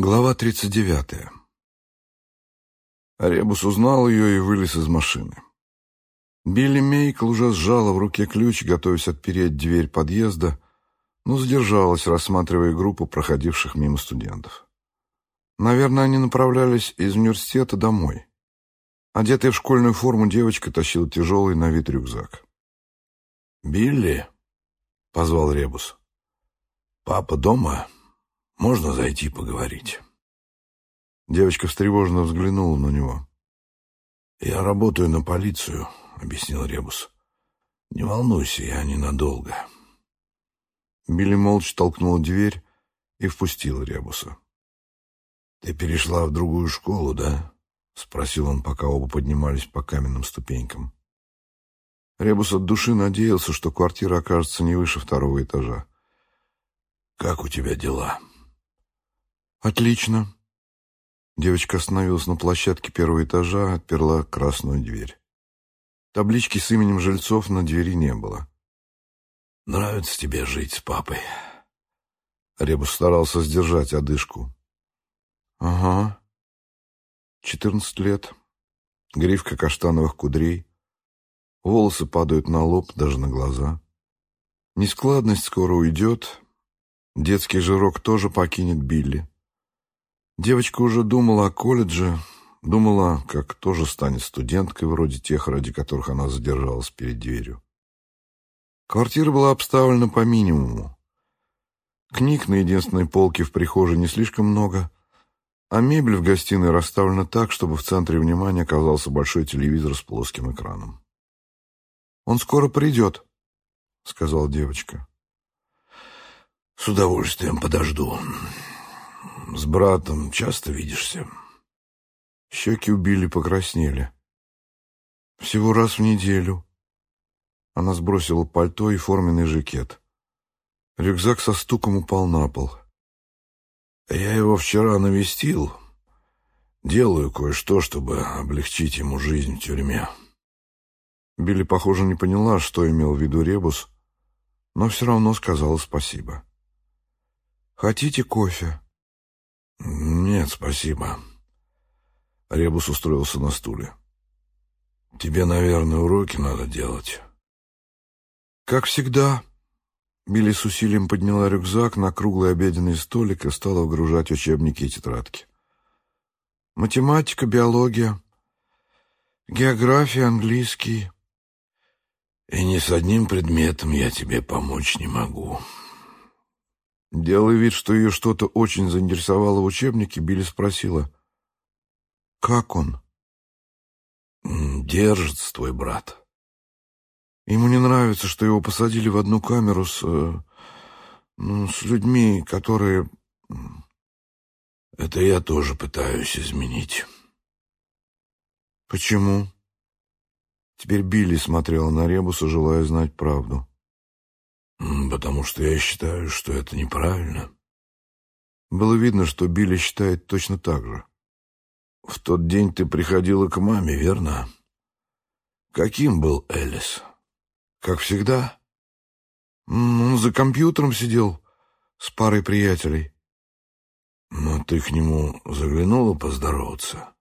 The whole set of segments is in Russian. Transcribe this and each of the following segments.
Глава 39. Ребус узнал ее и вылез из машины. Билли Мейкл уже сжала в руке ключ, готовясь отпереть дверь подъезда, но задержалась, рассматривая группу проходивших мимо студентов. Наверное, они направлялись из университета домой. Одетая в школьную форму девочка тащила тяжелый на вид рюкзак. «Билли?» — позвал Ребус. «Папа дома?» Можно зайти поговорить?» Девочка встревоженно взглянула на него. «Я работаю на полицию», — объяснил Ребус. «Не волнуйся, я ненадолго». Билли молча толкнула дверь и впустила Ребуса. «Ты перешла в другую школу, да?» — спросил он, пока оба поднимались по каменным ступенькам. Ребус от души надеялся, что квартира окажется не выше второго этажа. «Как у тебя дела?» «Отлично». Девочка остановилась на площадке первого этажа, отперла красную дверь. Таблички с именем жильцов на двери не было. «Нравится тебе жить с папой?» Ребус старался сдержать одышку. «Ага. Четырнадцать лет. Гривка каштановых кудрей. Волосы падают на лоб, даже на глаза. Нескладность скоро уйдет. Детский жирок тоже покинет Билли. Девочка уже думала о колледже, думала, как тоже станет студенткой, вроде тех, ради которых она задержалась перед дверью. Квартира была обставлена по минимуму. Книг на единственной полке в прихожей не слишком много, а мебель в гостиной расставлена так, чтобы в центре внимания оказался большой телевизор с плоским экраном. «Он скоро придет», — сказала девочка. «С удовольствием подожду», с братом часто видишься?» Щеки у Билли покраснели. «Всего раз в неделю». Она сбросила пальто и форменный жакет. Рюкзак со стуком упал на пол. «Я его вчера навестил. Делаю кое-что, чтобы облегчить ему жизнь в тюрьме». Билли, похоже, не поняла, что имел в виду Ребус, но все равно сказала спасибо. «Хотите кофе?» «Нет, спасибо». Ребус устроился на стуле. «Тебе, наверное, уроки надо делать». «Как всегда». Билли с усилием подняла рюкзак на круглый обеденный столик и стала выгружать учебники и тетрадки. «Математика, биология, география, английский». «И ни с одним предметом я тебе помочь не могу», Делая вид, что ее что-то очень заинтересовало в учебнике, Билли спросила, «Как он?» «Держится твой брат». Ему не нравится, что его посадили в одну камеру с... Э, ну, с людьми, которые... Это я тоже пытаюсь изменить. Почему? Теперь Билли смотрела на Ребуса, желая знать правду. «Потому что я считаю, что это неправильно». Было видно, что Билли считает точно так же. «В тот день ты приходила к маме, верно? Каким был Элис? Как всегда?» «Он за компьютером сидел с парой приятелей». «Но ты к нему заглянула поздороваться?»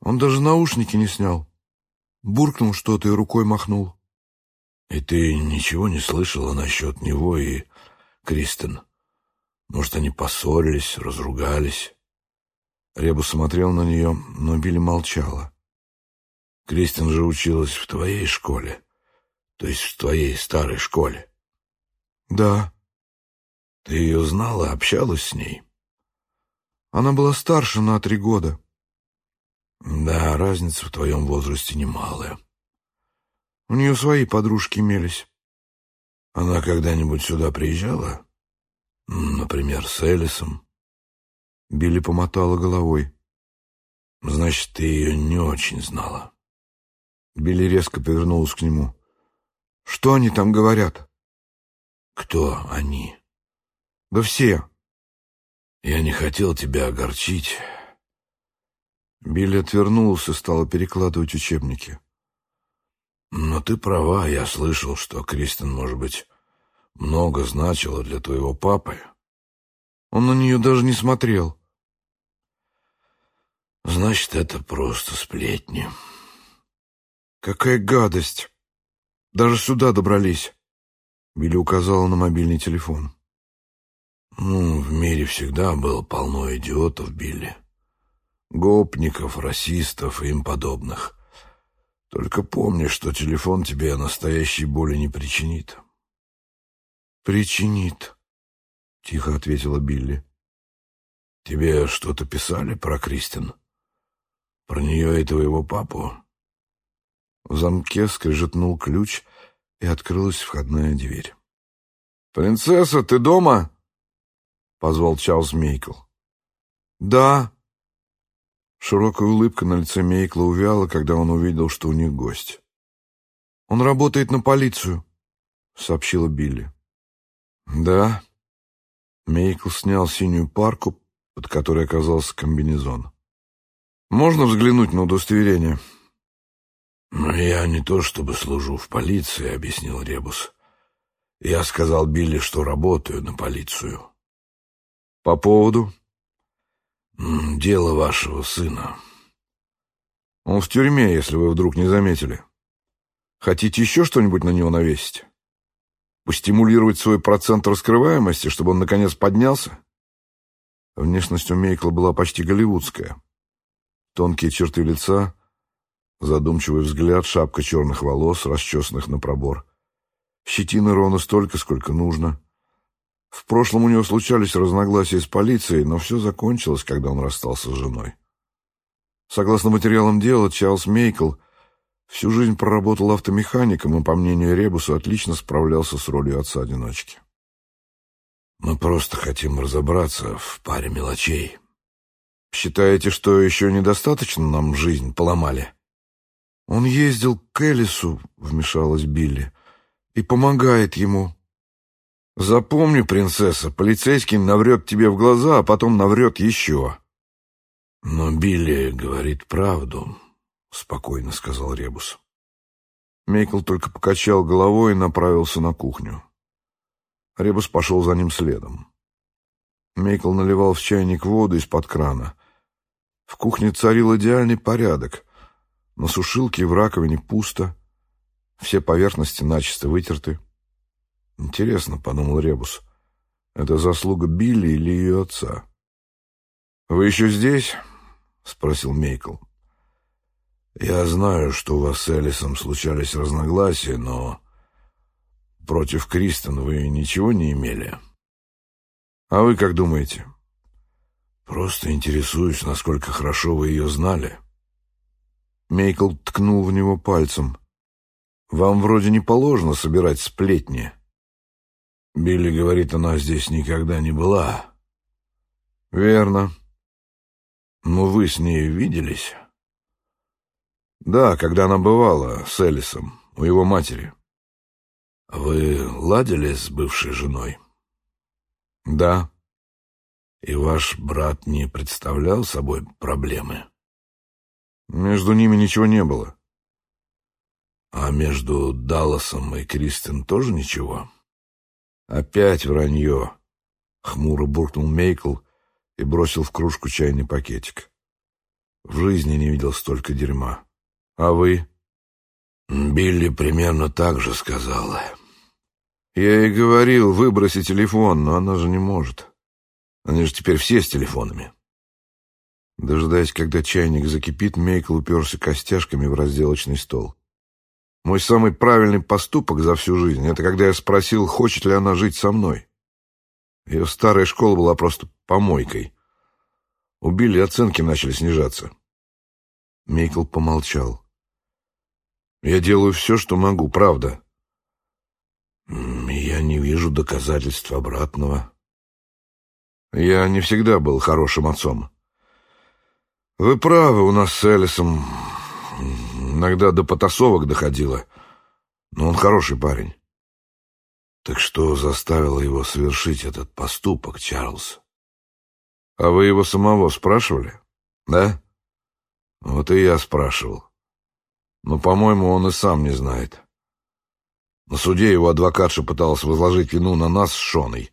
Он даже наушники не снял. Буркнул что-то и рукой махнул. «И ты ничего не слышала насчет него и Кристен? Может, они поссорились, разругались?» Ребус смотрел на нее, но Билли молчала. «Кристин же училась в твоей школе, то есть в твоей старой школе». «Да». «Ты ее знала, общалась с ней?» «Она была старше на три года». «Да, разница в твоем возрасте немалая». У нее свои подружки имелись. Она когда-нибудь сюда приезжала? Например, с Элисом? Билли помотала головой. Значит, ты ее не очень знала. Билли резко повернулась к нему. Что они там говорят? Кто они? Да все. Я не хотел тебя огорчить. Билли отвернулся и стала перекладывать учебники. Но ты права, я слышал, что Кристин, может быть, много значила для твоего папы. Он на нее даже не смотрел. Значит, это просто сплетни. Какая гадость! Даже сюда добрались. Билли указала на мобильный телефон. Ну, в мире всегда было полно идиотов, Билли. Гопников, расистов и им подобных. Только помни, что телефон тебе настоящей боли не причинит. «Причинит», — тихо ответила Билли. «Тебе что-то писали про Кристин? Про нее и твоего папу?» В замке скрежетнул ключ, и открылась входная дверь. «Принцесса, ты дома?» — позвал Чарльз Мейкл. «Да». Широкая улыбка на лице Мейкла увяла, когда он увидел, что у них гость. «Он работает на полицию», — сообщила Билли. «Да». Мейкл снял синюю парку, под которой оказался комбинезон. «Можно взглянуть на удостоверение?» «Но я не то чтобы служу в полиции», — объяснил Ребус. «Я сказал Билли, что работаю на полицию». «По поводу?» «Дело вашего сына». «Он в тюрьме, если вы вдруг не заметили. Хотите еще что-нибудь на него навесить? Постимулировать свой процент раскрываемости, чтобы он наконец поднялся?» Внешность у Мейкла была почти голливудская. Тонкие черты лица — Задумчивый взгляд, шапка черных волос, расчесанных на пробор. Щетины ровно столько, сколько нужно. В прошлом у него случались разногласия с полицией, но все закончилось, когда он расстался с женой. Согласно материалам дела, Чарльз Мейкл всю жизнь проработал автомехаником и, по мнению Ребуса, отлично справлялся с ролью отца-одиночки. «Мы просто хотим разобраться в паре мелочей». «Считаете, что еще недостаточно нам жизнь поломали?» «Он ездил к Элису», — вмешалась Билли, — «и помогает ему». «Запомни, принцесса, полицейский наврет тебе в глаза, а потом наврет еще». «Но Билли говорит правду», — спокойно сказал Ребус. Мейкл только покачал головой и направился на кухню. Ребус пошел за ним следом. Мейкл наливал в чайник воду из-под крана. В кухне царил идеальный порядок. На сушилке и в раковине пусто. Все поверхности начисто вытерты. Интересно, — подумал Ребус, — это заслуга Билли или ее отца? «Вы еще здесь?» — спросил Мейкл. «Я знаю, что у вас с Элисом случались разногласия, но против Кристен вы ничего не имели?» «А вы как думаете?» «Просто интересуюсь, насколько хорошо вы ее знали». Мейкл ткнул в него пальцем. «Вам вроде не положено собирать сплетни». Билли говорит, она здесь никогда не была. «Верно». «Но вы с ней виделись?» «Да, когда она бывала с Элисом, у его матери». «Вы ладили с бывшей женой?» «Да». «И ваш брат не представлял собой проблемы?» Между ними ничего не было. А между Далласом и Кристин тоже ничего? Опять вранье. Хмуро буркнул Мейкл и бросил в кружку чайный пакетик. В жизни не видел столько дерьма. А вы? Билли примерно так же сказала. Я ей говорил, выброси телефон, но она же не может. Они же теперь все с телефонами. Дожидаясь, когда чайник закипит, Мейкл уперся костяшками в разделочный стол. Мой самый правильный поступок за всю жизнь — это когда я спросил, хочет ли она жить со мной. Ее старая школа была просто помойкой. У Билли оценки начали снижаться. Мейкл помолчал. «Я делаю все, что могу, правда». «Я не вижу доказательств обратного». «Я не всегда был хорошим отцом». Вы правы, у нас с Элисом иногда до потасовок доходило, но он хороший парень. Так что заставило его совершить этот поступок, Чарльз? А вы его самого спрашивали? Да? Вот и я спрашивал. Но, по-моему, он и сам не знает. На суде его адвокатша пыталась возложить вину на нас с Шоной.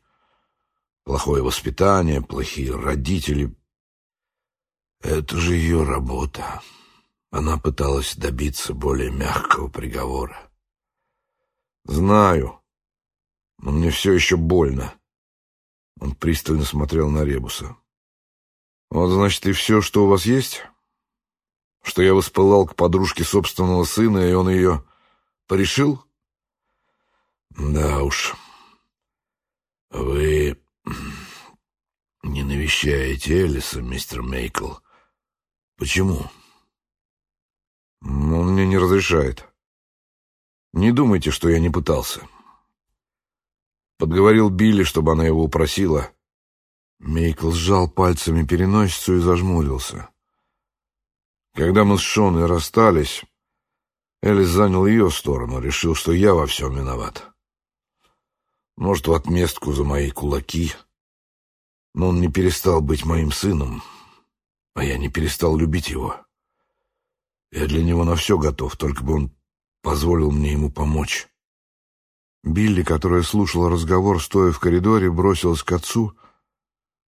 Плохое воспитание, плохие родители, Это же ее работа. Она пыталась добиться более мягкого приговора. Знаю, но мне все еще больно. Он пристально смотрел на Ребуса. Вот, значит, и все, что у вас есть? Что я воспылал к подружке собственного сына, и он ее порешил? Да уж. Вы не навещаете Элиса, мистер Мейкл. Почему? Он мне не разрешает. Не думайте, что я не пытался. Подговорил Билли, чтобы она его упросила. Мейкл сжал пальцами переносицу и зажмурился. Когда мы с Шоной расстались, Элис занял ее сторону, решил, что я во всем виноват. Может, в отместку за мои кулаки. Но он не перестал быть моим сыном, а я не перестал любить его. Я для него на все готов, только бы он позволил мне ему помочь. Билли, которая слушала разговор, стоя в коридоре, бросилась к отцу,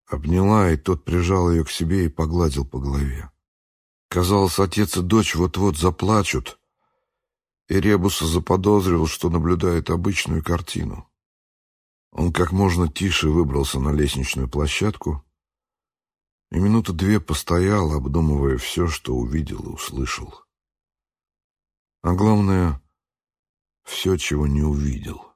обняла, и тот прижал ее к себе и погладил по голове. Казалось, отец и дочь вот-вот заплачут, и Ребуса заподозрил, что наблюдает обычную картину. Он как можно тише выбрался на лестничную площадку и минуты две постоял, обдумывая все, что увидел и услышал. А главное, все, чего не увидел.